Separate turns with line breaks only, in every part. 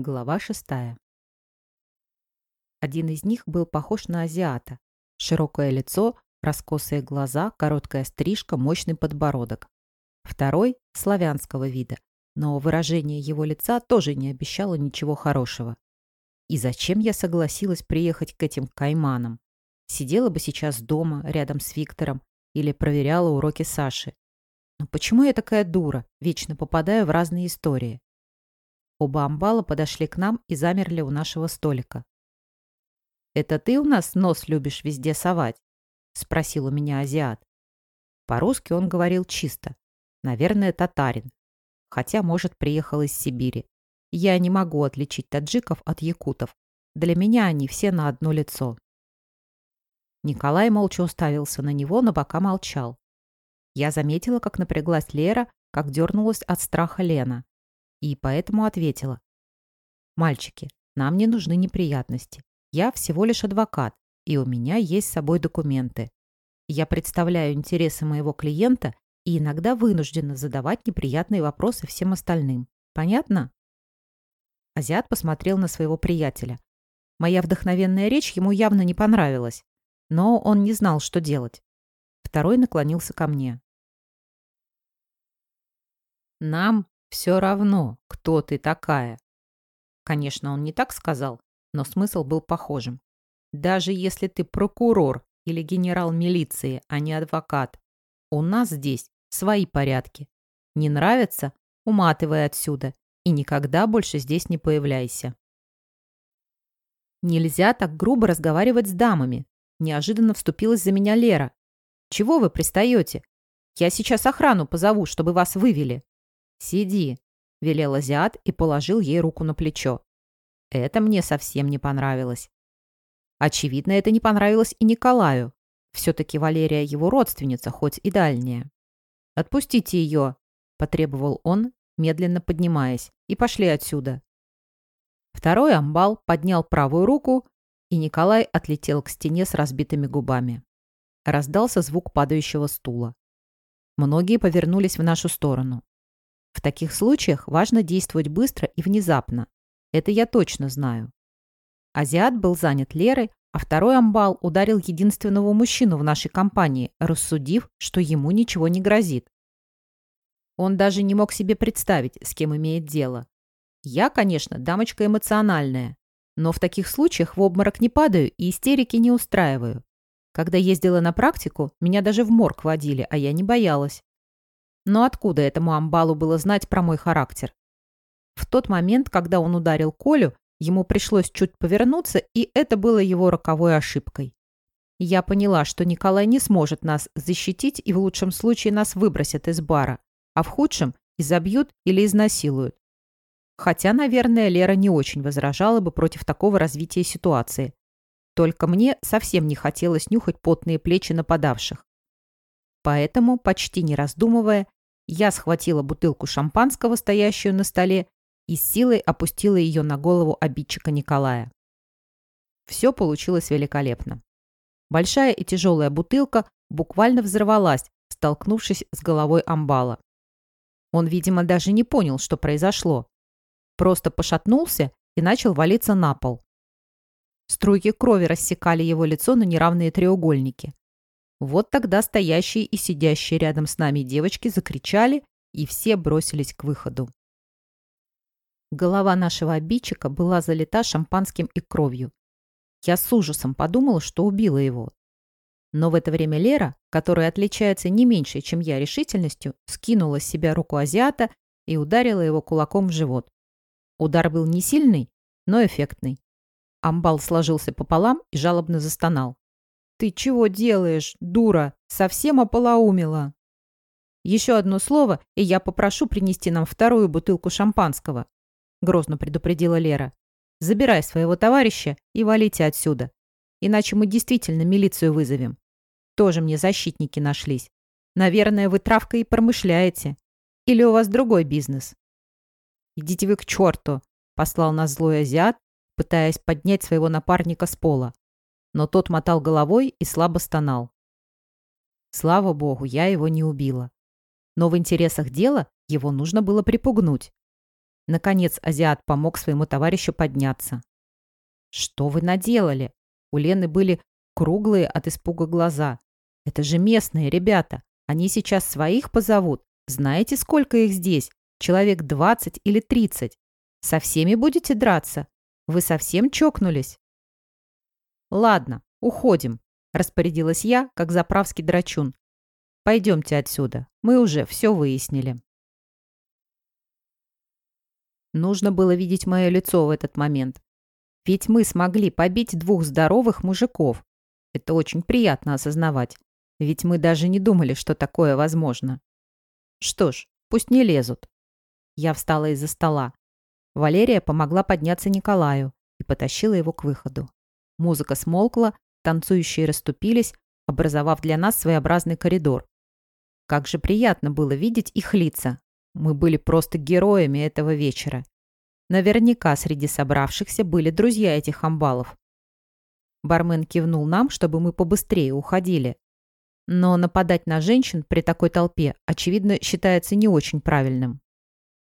Глава шестая. Один из них был похож на азиата. Широкое лицо, раскосые глаза, короткая стрижка, мощный подбородок. Второй – славянского вида, но выражение его лица тоже не обещало ничего хорошего. И зачем я согласилась приехать к этим кайманам? Сидела бы сейчас дома, рядом с Виктором, или проверяла уроки Саши. Но почему я такая дура, вечно попадаю в разные истории? Оба амбала подошли к нам и замерли у нашего столика. «Это ты у нас нос любишь везде совать?» — спросил у меня азиат. По-русски он говорил чисто. Наверное, татарин. Хотя, может, приехал из Сибири. Я не могу отличить таджиков от якутов. Для меня они все на одно лицо. Николай молча уставился на него, но пока молчал. Я заметила, как напряглась Лера, как дернулась от страха Лена и поэтому ответила. «Мальчики, нам не нужны неприятности. Я всего лишь адвокат, и у меня есть с собой документы. Я представляю интересы моего клиента и иногда вынуждена задавать неприятные вопросы всем остальным. Понятно?» Азиат посмотрел на своего приятеля. Моя вдохновенная речь ему явно не понравилась, но он не знал, что делать. Второй наклонился ко мне. «Нам все равно, кто ты такая. Конечно, он не так сказал, но смысл был похожим. Даже если ты прокурор или генерал милиции, а не адвокат, у нас здесь свои порядки. Не нравится – уматывай отсюда и никогда больше здесь не появляйся. Нельзя так грубо разговаривать с дамами. Неожиданно вступилась за меня Лера. Чего вы пристаете? Я сейчас охрану позову, чтобы вас вывели. «Сиди», — велел азиат и положил ей руку на плечо. Это мне совсем не понравилось. Очевидно, это не понравилось и Николаю. Все-таки Валерия его родственница, хоть и дальняя. «Отпустите ее», — потребовал он, медленно поднимаясь, «и пошли отсюда». Второй амбал поднял правую руку, и Николай отлетел к стене с разбитыми губами. Раздался звук падающего стула. Многие повернулись в нашу сторону. В таких случаях важно действовать быстро и внезапно. Это я точно знаю. Азиат был занят Лерой, а второй амбал ударил единственного мужчину в нашей компании, рассудив, что ему ничего не грозит. Он даже не мог себе представить, с кем имеет дело. Я, конечно, дамочка эмоциональная, но в таких случаях в обморок не падаю и истерики не устраиваю. Когда ездила на практику, меня даже в морг водили, а я не боялась. Но откуда этому амбалу было знать про мой характер? В тот момент, когда он ударил Колю, ему пришлось чуть повернуться, и это было его роковой ошибкой. Я поняла, что Николай не сможет нас защитить и в лучшем случае нас выбросят из бара, а в худшем изобьют или изнасилуют. Хотя, наверное, Лера не очень возражала бы против такого развития ситуации. Только мне совсем не хотелось нюхать потные плечи нападавших. Поэтому, почти не раздумывая, я схватила бутылку шампанского, стоящую на столе, и с силой опустила ее на голову обидчика Николая. Все получилось великолепно. Большая и тяжелая бутылка буквально взорвалась, столкнувшись с головой амбала. Он, видимо, даже не понял, что произошло. Просто пошатнулся и начал валиться на пол. Струйки крови рассекали его лицо на неравные треугольники. Вот тогда стоящие и сидящие рядом с нами девочки закричали, и все бросились к выходу. Голова нашего обидчика была залита шампанским и кровью. Я с ужасом подумала, что убила его. Но в это время Лера, которая отличается не меньшей, чем я, решительностью, скинула с себя руку азиата и ударила его кулаком в живот. Удар был не сильный, но эффектный. Амбал сложился пополам и жалобно застонал. «Ты чего делаешь, дура? Совсем ополоумела!» «Еще одно слово, и я попрошу принести нам вторую бутылку шампанского», — грозно предупредила Лера. «Забирай своего товарища и валите отсюда. Иначе мы действительно милицию вызовем. Тоже мне защитники нашлись. Наверное, вы травкой и промышляете. Или у вас другой бизнес?» «Идите вы к черту!» — послал нас злой азиат, пытаясь поднять своего напарника с пола но тот мотал головой и слабо стонал. Слава богу, я его не убила. Но в интересах дела его нужно было припугнуть. Наконец азиат помог своему товарищу подняться. «Что вы наделали?» У Лены были круглые от испуга глаза. «Это же местные ребята. Они сейчас своих позовут. Знаете, сколько их здесь? Человек 20 или 30. Со всеми будете драться? Вы совсем чокнулись?» «Ладно, уходим», — распорядилась я, как заправский драчун. «Пойдемте отсюда. Мы уже все выяснили». Нужно было видеть мое лицо в этот момент. Ведь мы смогли побить двух здоровых мужиков. Это очень приятно осознавать. Ведь мы даже не думали, что такое возможно. Что ж, пусть не лезут. Я встала из-за стола. Валерия помогла подняться Николаю и потащила его к выходу. Музыка смолкла, танцующие расступились, образовав для нас своеобразный коридор. Как же приятно было видеть их лица. Мы были просто героями этого вечера. Наверняка среди собравшихся были друзья этих амбалов. Бармен кивнул нам, чтобы мы побыстрее уходили. Но нападать на женщин при такой толпе, очевидно, считается не очень правильным.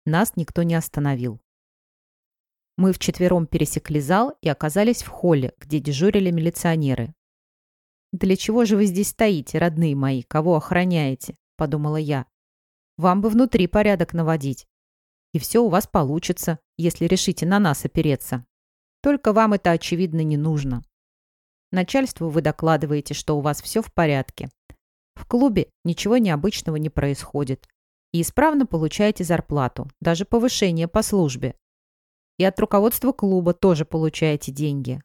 Нас никто не остановил. Мы вчетвером пересекли зал и оказались в холле, где дежурили милиционеры. «Для чего же вы здесь стоите, родные мои? Кого охраняете?» – подумала я. «Вам бы внутри порядок наводить. И все у вас получится, если решите на нас опереться. Только вам это, очевидно, не нужно. Начальству вы докладываете, что у вас все в порядке. В клубе ничего необычного не происходит. И исправно получаете зарплату, даже повышение по службе. И от руководства клуба тоже получаете деньги.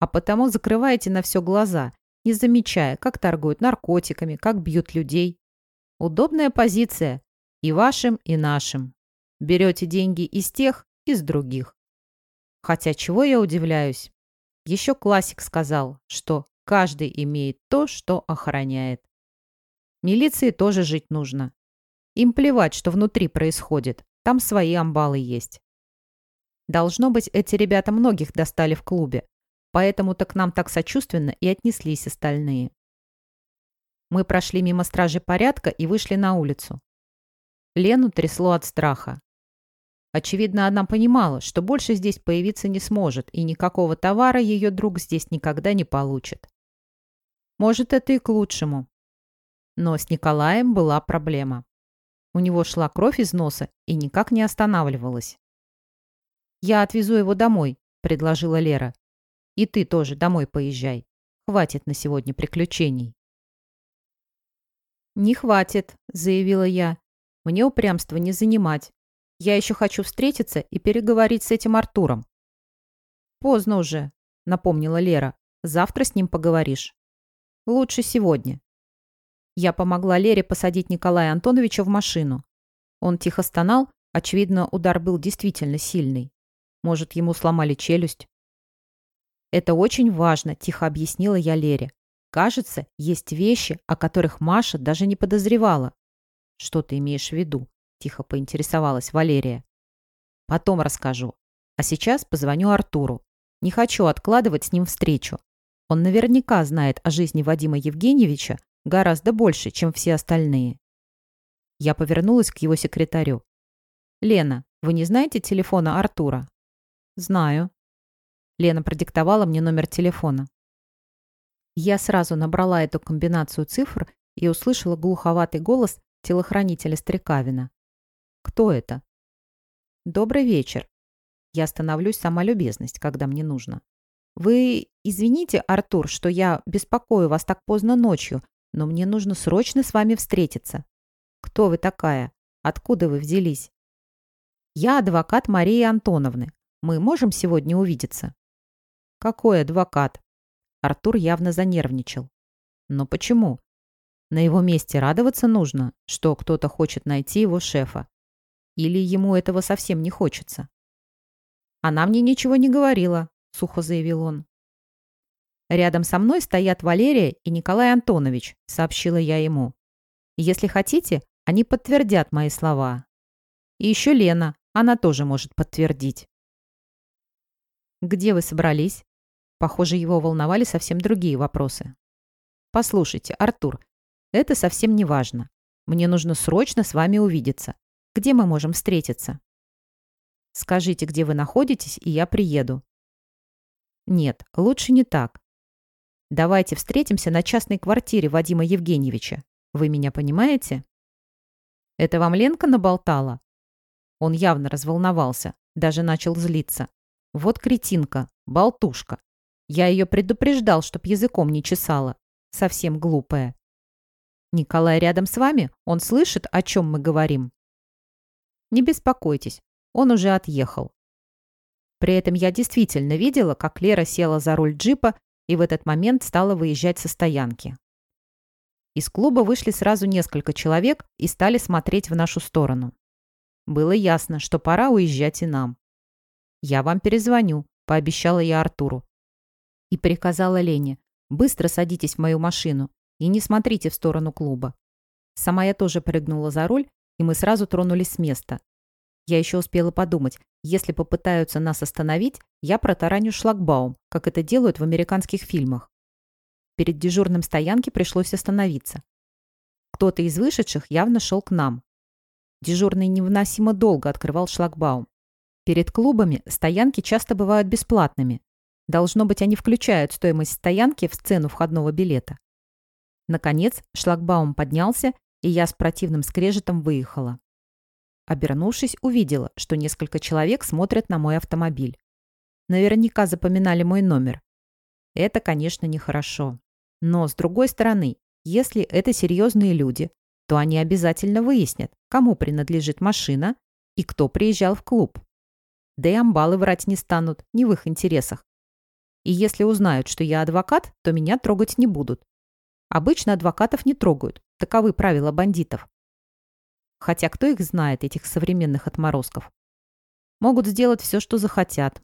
А потому закрываете на все глаза, не замечая, как торгуют наркотиками, как бьют людей. Удобная позиция и вашим, и нашим. Берете деньги из тех, из других. Хотя чего я удивляюсь? Еще классик сказал, что каждый имеет то, что охраняет. Милиции тоже жить нужно. Им плевать, что внутри происходит. Там свои амбалы есть. Должно быть, эти ребята многих достали в клубе, поэтому-то к нам так сочувственно и отнеслись остальные. Мы прошли мимо стражи порядка и вышли на улицу. Лену трясло от страха. Очевидно, она понимала, что больше здесь появиться не сможет, и никакого товара ее друг здесь никогда не получит. Может, это и к лучшему. Но с Николаем была проблема. У него шла кровь из носа и никак не останавливалась. «Я отвезу его домой», — предложила Лера. «И ты тоже домой поезжай. Хватит на сегодня приключений». «Не хватит», — заявила я. «Мне упрямство не занимать. Я еще хочу встретиться и переговорить с этим Артуром». «Поздно уже», — напомнила Лера. «Завтра с ним поговоришь». «Лучше сегодня». Я помогла Лере посадить Николая Антоновича в машину. Он тихо стонал, очевидно, удар был действительно сильный. Может, ему сломали челюсть? «Это очень важно», — тихо объяснила я Лере. «Кажется, есть вещи, о которых Маша даже не подозревала». «Что ты имеешь в виду?» — тихо поинтересовалась Валерия. «Потом расскажу. А сейчас позвоню Артуру. Не хочу откладывать с ним встречу. Он наверняка знает о жизни Вадима Евгеньевича гораздо больше, чем все остальные». Я повернулась к его секретарю. «Лена, вы не знаете телефона Артура?» «Знаю». Лена продиктовала мне номер телефона. Я сразу набрала эту комбинацию цифр и услышала глуховатый голос телохранителя Стрекавина. «Кто это?» «Добрый вечер. Я становлюсь сама любезность, когда мне нужно. Вы извините, Артур, что я беспокою вас так поздно ночью, но мне нужно срочно с вами встретиться. Кто вы такая? Откуда вы взялись?» «Я адвокат Марии Антоновны. Мы можем сегодня увидеться?» «Какой адвокат?» Артур явно занервничал. «Но почему? На его месте радоваться нужно, что кто-то хочет найти его шефа. Или ему этого совсем не хочется?» «Она мне ничего не говорила», — сухо заявил он. «Рядом со мной стоят Валерия и Николай Антонович», — сообщила я ему. «Если хотите, они подтвердят мои слова. И еще Лена, она тоже может подтвердить». «Где вы собрались?» Похоже, его волновали совсем другие вопросы. «Послушайте, Артур, это совсем не важно. Мне нужно срочно с вами увидеться. Где мы можем встретиться?» Скажите, где вы находитесь, и я приеду». «Нет, лучше не так. Давайте встретимся на частной квартире Вадима Евгеньевича. Вы меня понимаете?» «Это вам Ленка наболтала?» Он явно разволновался, даже начал злиться. «Вот кретинка, болтушка. Я ее предупреждал, чтоб языком не чесала. Совсем глупая. Николай рядом с вами? Он слышит, о чем мы говорим?» «Не беспокойтесь, он уже отъехал». При этом я действительно видела, как Лера села за руль джипа и в этот момент стала выезжать со стоянки. Из клуба вышли сразу несколько человек и стали смотреть в нашу сторону. Было ясно, что пора уезжать и нам. «Я вам перезвоню», — пообещала я Артуру. И приказала Лене, «Быстро садитесь в мою машину и не смотрите в сторону клуба». Сама я тоже прыгнула за руль, и мы сразу тронулись с места. Я еще успела подумать, если попытаются нас остановить, я протараню шлагбаум, как это делают в американских фильмах. Перед дежурным стоянки пришлось остановиться. Кто-то из вышедших явно шел к нам. Дежурный невыносимо долго открывал шлагбаум. Перед клубами стоянки часто бывают бесплатными. Должно быть, они включают стоимость стоянки в цену входного билета. Наконец, шлагбаум поднялся, и я с противным скрежетом выехала. Обернувшись, увидела, что несколько человек смотрят на мой автомобиль. Наверняка запоминали мой номер. Это, конечно, нехорошо. Но, с другой стороны, если это серьезные люди, то они обязательно выяснят, кому принадлежит машина и кто приезжал в клуб. Да и амбалы врать не станут, не в их интересах. И если узнают, что я адвокат, то меня трогать не будут. Обычно адвокатов не трогают, таковы правила бандитов. Хотя кто их знает, этих современных отморозков? Могут сделать все, что захотят.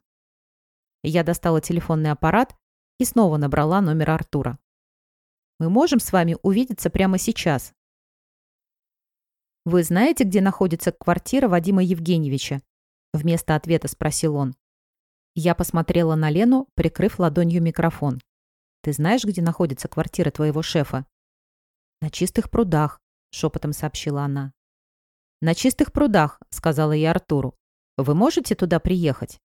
Я достала телефонный аппарат и снова набрала номер Артура. «Мы можем с вами увидеться прямо сейчас?» «Вы знаете, где находится квартира Вадима Евгеньевича?» Вместо ответа спросил он. Я посмотрела на Лену, прикрыв ладонью микрофон. «Ты знаешь, где находится квартира твоего шефа?» «На чистых прудах», — шепотом сообщила она. «На чистых прудах», — сказала я Артуру. «Вы можете туда приехать?»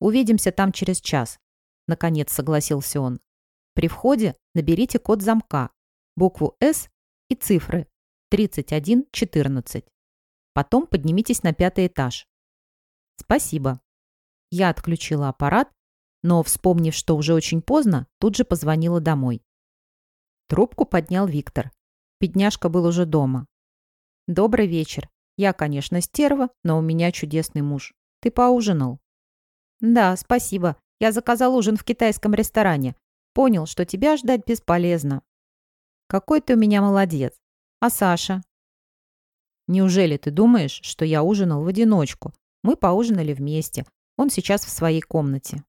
«Увидимся там через час», — наконец согласился он. «При входе наберите код замка, букву «С» и цифры 3114. Потом поднимитесь на пятый этаж. Спасибо. Я отключила аппарат, но, вспомнив, что уже очень поздно, тут же позвонила домой. Трубку поднял Виктор. Бедняжка был уже дома. «Добрый вечер. Я, конечно, стерва, но у меня чудесный муж. Ты поужинал?» «Да, спасибо. Я заказал ужин в китайском ресторане. Понял, что тебя ждать бесполезно». «Какой ты у меня молодец. А Саша? Неужели ты думаешь, что я ужинал в одиночку? Мы поужинали вместе. Он сейчас в своей комнате.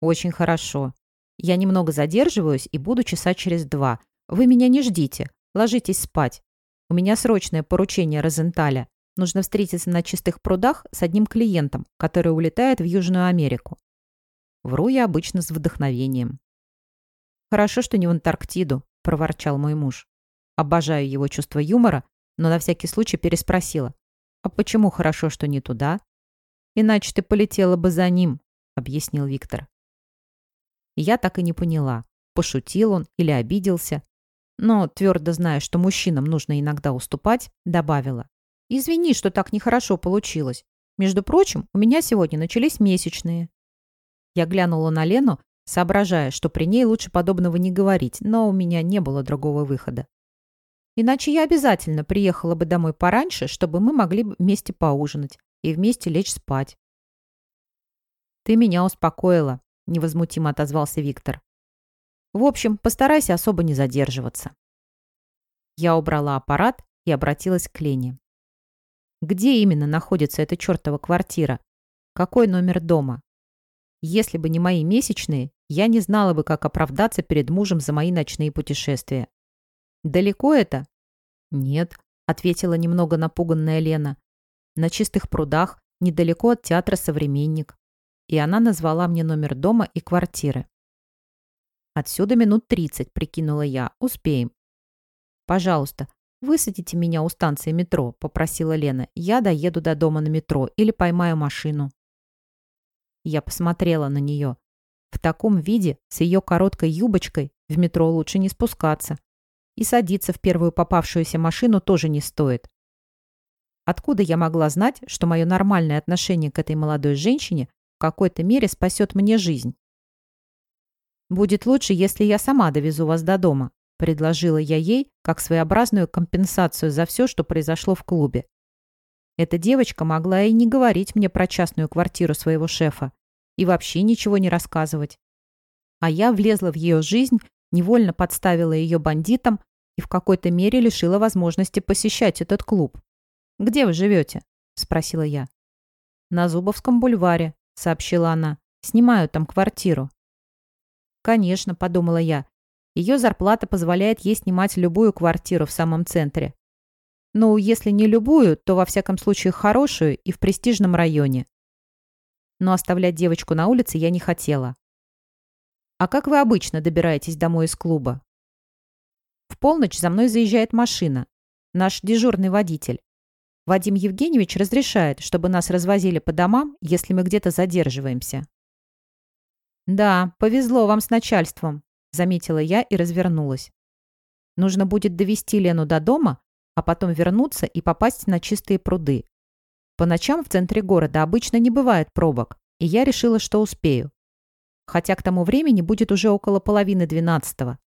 Очень хорошо. Я немного задерживаюсь и буду часа через два. Вы меня не ждите. Ложитесь спать. У меня срочное поручение Розенталя. Нужно встретиться на чистых прудах с одним клиентом, который улетает в Южную Америку. Вру я обычно с вдохновением. «Хорошо, что не в Антарктиду», – проворчал мой муж. Обожаю его чувство юмора, но на всякий случай переспросила. «А почему хорошо, что не туда?» «Иначе ты полетела бы за ним», — объяснил Виктор. Я так и не поняла, пошутил он или обиделся. Но, твердо зная, что мужчинам нужно иногда уступать, добавила. «Извини, что так нехорошо получилось. Между прочим, у меня сегодня начались месячные». Я глянула на Лену, соображая, что при ней лучше подобного не говорить, но у меня не было другого выхода. Иначе я обязательно приехала бы домой пораньше, чтобы мы могли вместе поужинать и вместе лечь спать. «Ты меня успокоила», — невозмутимо отозвался Виктор. «В общем, постарайся особо не задерживаться». Я убрала аппарат и обратилась к Лене. «Где именно находится эта чертова квартира? Какой номер дома? Если бы не мои месячные, я не знала бы, как оправдаться перед мужем за мои ночные путешествия. «Далеко это?» «Нет», — ответила немного напуганная Лена. «На чистых прудах, недалеко от театра «Современник». И она назвала мне номер дома и квартиры. «Отсюда минут тридцать», — прикинула я. «Успеем». «Пожалуйста, «Высадите меня у станции метро», — попросила Лена. «Я доеду до дома на метро или поймаю машину». Я посмотрела на нее. В таком виде, с ее короткой юбочкой, в метро лучше не спускаться. И садиться в первую попавшуюся машину тоже не стоит. Откуда я могла знать, что мое нормальное отношение к этой молодой женщине в какой-то мере спасет мне жизнь? «Будет лучше, если я сама довезу вас до дома», предложила я ей как своеобразную компенсацию за все, что произошло в клубе. Эта девочка могла и не говорить мне про частную квартиру своего шефа и вообще ничего не рассказывать. А я влезла в ее жизнь, невольно подставила ее бандитам и в какой-то мере лишила возможности посещать этот клуб. «Где вы живете?» – спросила я. «На Зубовском бульваре», – сообщила она. «Снимаю там квартиру». «Конечно», – подумала я. Ее зарплата позволяет ей снимать любую квартиру в самом центре. Ну, если не любую, то во всяком случае хорошую и в престижном районе. Но оставлять девочку на улице я не хотела. «А как вы обычно добираетесь домой из клуба?» В полночь за мной заезжает машина. Наш дежурный водитель. Вадим Евгеньевич разрешает, чтобы нас развозили по домам, если мы где-то задерживаемся. «Да, повезло вам с начальством», — заметила я и развернулась. «Нужно будет довести Лену до дома, а потом вернуться и попасть на чистые пруды. По ночам в центре города обычно не бывает пробок, и я решила, что успею. Хотя к тому времени будет уже около половины двенадцатого.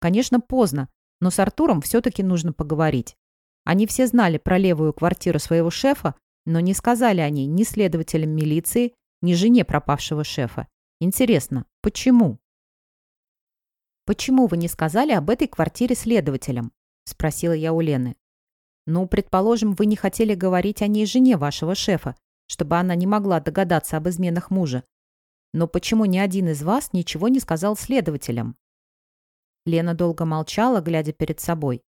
Конечно, поздно, но с Артуром все-таки нужно поговорить. Они все знали про левую квартиру своего шефа, но не сказали о ней ни следователям милиции, ни жене пропавшего шефа. Интересно, почему? «Почему вы не сказали об этой квартире следователям?» – спросила я у Лены. «Ну, предположим, вы не хотели говорить о ней жене вашего шефа, чтобы она не могла догадаться об изменах мужа. Но почему ни один из вас ничего не сказал следователям?» Лена долго молчала, глядя перед собой.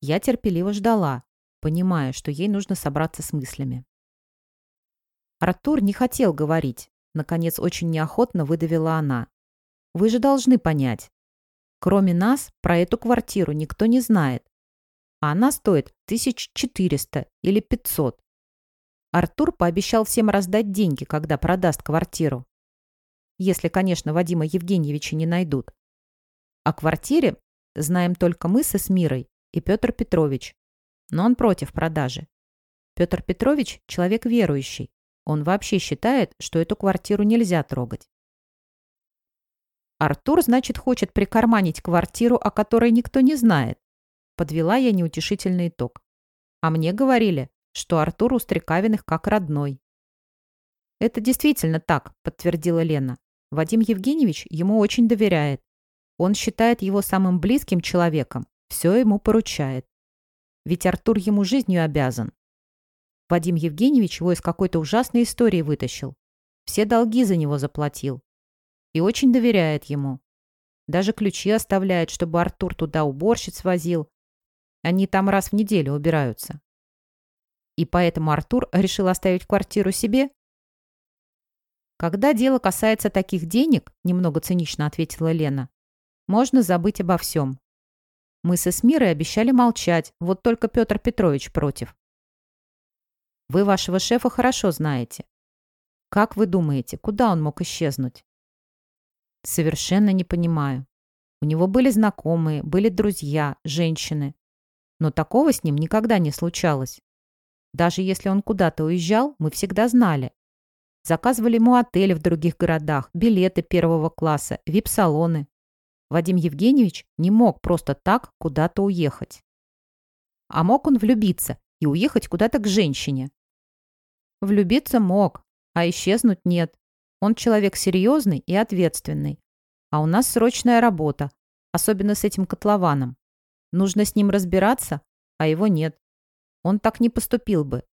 Я терпеливо ждала, понимая, что ей нужно собраться с мыслями. Артур не хотел говорить, Наконец, очень неохотно выдавила она. «Вы же должны понять. Кроме нас, про эту квартиру никто не знает. А она стоит 1400 или 500. Артур пообещал всем раздать деньги, когда продаст квартиру. Если, конечно, Вадима Евгеньевича не найдут. О квартире знаем только мы со Смирой и Петр Петрович. Но он против продажи. Петр Петрович – человек верующий. Он вообще считает, что эту квартиру нельзя трогать. Артур, значит, хочет прикарманить квартиру, о которой никто не знает. Подвела я неутешительный итог. А мне говорили, что Артур у Стрекавиных как родной. Это действительно так, подтвердила Лена. Вадим Евгеньевич ему очень доверяет. Он считает его самым близким человеком, все ему поручает. Ведь Артур ему жизнью обязан. Вадим Евгеньевич его из какой-то ужасной истории вытащил. Все долги за него заплатил. И очень доверяет ему. Даже ключи оставляет, чтобы Артур туда уборщиц возил. Они там раз в неделю убираются. И поэтому Артур решил оставить квартиру себе? Когда дело касается таких денег, немного цинично ответила Лена, можно забыть обо всем. Мы со Смирой обещали молчать, вот только Петр Петрович против. Вы вашего шефа хорошо знаете. Как вы думаете, куда он мог исчезнуть? Совершенно не понимаю. У него были знакомые, были друзья, женщины. Но такого с ним никогда не случалось. Даже если он куда-то уезжал, мы всегда знали. Заказывали ему отели в других городах, билеты первого класса, вип-салоны. Вадим Евгеньевич не мог просто так куда-то уехать. А мог он влюбиться и уехать куда-то к женщине. Влюбиться мог, а исчезнуть нет. Он человек серьезный и ответственный. А у нас срочная работа, особенно с этим котлованом. Нужно с ним разбираться, а его нет. Он так не поступил бы.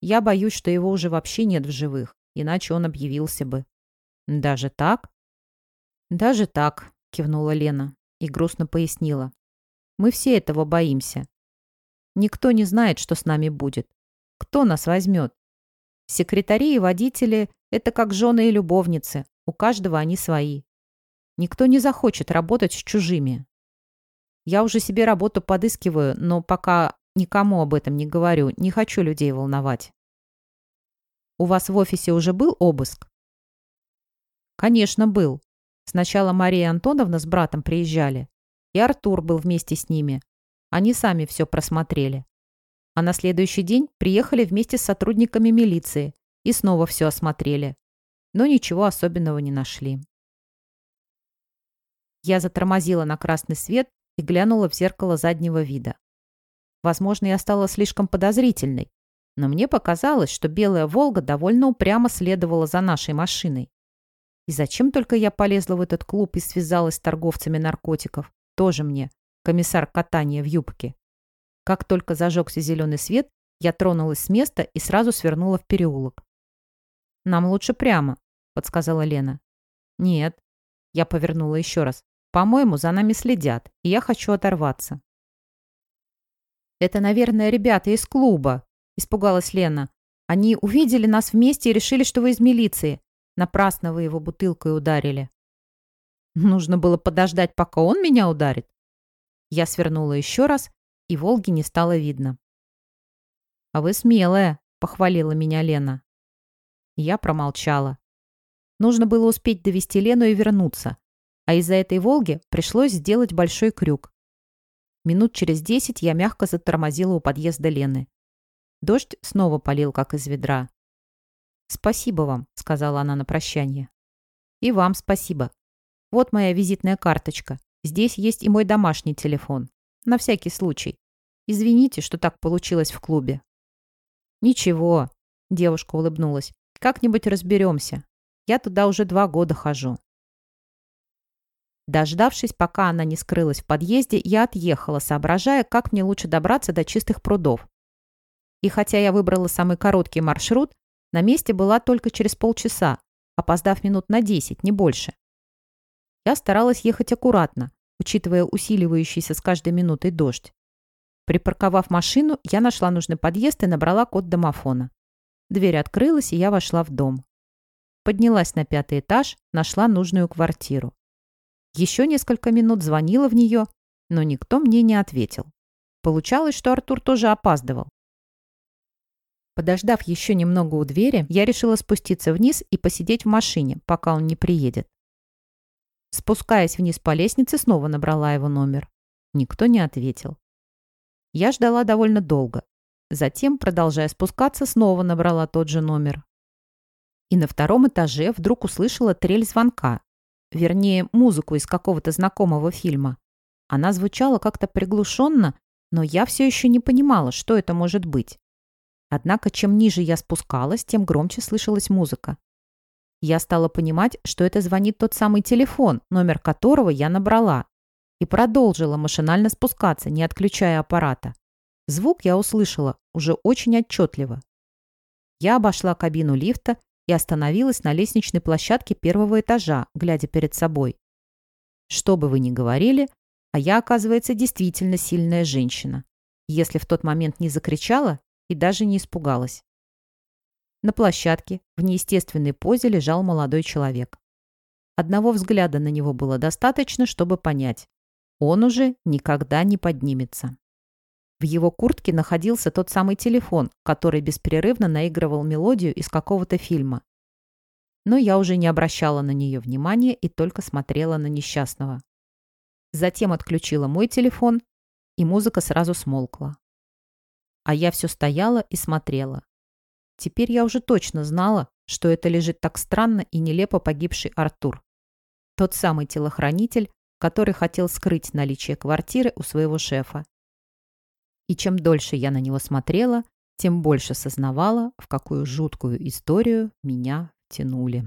Я боюсь, что его уже вообще нет в живых, иначе он объявился бы. Даже так? Даже так, кивнула Лена и грустно пояснила. Мы все этого боимся. Никто не знает, что с нами будет. Кто нас возьмет? Секретари и водители – это как жены и любовницы, у каждого они свои. Никто не захочет работать с чужими. Я уже себе работу подыскиваю, но пока никому об этом не говорю, не хочу людей волновать. У вас в офисе уже был обыск? Конечно, был. Сначала Мария Антоновна с братом приезжали, и Артур был вместе с ними. Они сами все просмотрели. А на следующий день приехали вместе с сотрудниками милиции и снова все осмотрели. Но ничего особенного не нашли. Я затормозила на красный свет и глянула в зеркало заднего вида. Возможно, я стала слишком подозрительной, но мне показалось, что белая «Волга» довольно упрямо следовала за нашей машиной. И зачем только я полезла в этот клуб и связалась с торговцами наркотиков? Тоже мне, комиссар катания в юбке. Как только зажегся зеленый свет, я тронулась с места и сразу свернула в переулок. «Нам лучше прямо», — подсказала Лена. «Нет». Я повернула еще раз. «По-моему, за нами следят, и я хочу оторваться». «Это, наверное, ребята из клуба», — испугалась Лена. «Они увидели нас вместе и решили, что вы из милиции. Напрасно вы его бутылкой ударили». «Нужно было подождать, пока он меня ударит». Я свернула еще раз и Волги не стало видно. «А вы смелая», — похвалила меня Лена. Я промолчала. Нужно было успеть довести Лену и вернуться, а из-за этой «Волги» пришлось сделать большой крюк. Минут через десять я мягко затормозила у подъезда Лены. Дождь снова полил, как из ведра. «Спасибо вам», — сказала она на прощание. «И вам спасибо. Вот моя визитная карточка. Здесь есть и мой домашний телефон. На всякий случай. Извините, что так получилось в клубе». «Ничего», — девушка улыбнулась. «Как-нибудь разберемся. Я туда уже два года хожу». Дождавшись, пока она не скрылась в подъезде, я отъехала, соображая, как мне лучше добраться до чистых прудов. И хотя я выбрала самый короткий маршрут, на месте была только через полчаса, опоздав минут на десять, не больше. Я старалась ехать аккуратно, учитывая усиливающийся с каждой минутой дождь. Припарковав машину, я нашла нужный подъезд и набрала код домофона. Дверь открылась, и я вошла в дом. Поднялась на пятый этаж, нашла нужную квартиру. Еще несколько минут звонила в нее, но никто мне не ответил. Получалось, что Артур тоже опаздывал. Подождав еще немного у двери, я решила спуститься вниз и посидеть в машине, пока он не приедет. Спускаясь вниз по лестнице, снова набрала его номер. Никто не ответил. Я ждала довольно долго. Затем, продолжая спускаться, снова набрала тот же номер. И на втором этаже вдруг услышала трель звонка. Вернее, музыку из какого-то знакомого фильма. Она звучала как-то приглушенно, но я все еще не понимала, что это может быть. Однако, чем ниже я спускалась, тем громче слышалась музыка. Я стала понимать, что это звонит тот самый телефон, номер которого я набрала, и продолжила машинально спускаться, не отключая аппарата. Звук я услышала уже очень отчетливо. Я обошла кабину лифта и остановилась на лестничной площадке первого этажа, глядя перед собой. Что бы вы ни говорили, а я, оказывается, действительно сильная женщина, если в тот момент не закричала и даже не испугалась. На площадке в неестественной позе лежал молодой человек. Одного взгляда на него было достаточно, чтобы понять. Он уже никогда не поднимется. В его куртке находился тот самый телефон, который беспрерывно наигрывал мелодию из какого-то фильма. Но я уже не обращала на нее внимания и только смотрела на несчастного. Затем отключила мой телефон, и музыка сразу смолкла. А я все стояла и смотрела. Теперь я уже точно знала, что это лежит так странно и нелепо погибший Артур. Тот самый телохранитель, который хотел скрыть наличие квартиры у своего шефа. И чем дольше я на него смотрела, тем больше сознавала, в какую жуткую историю меня тянули.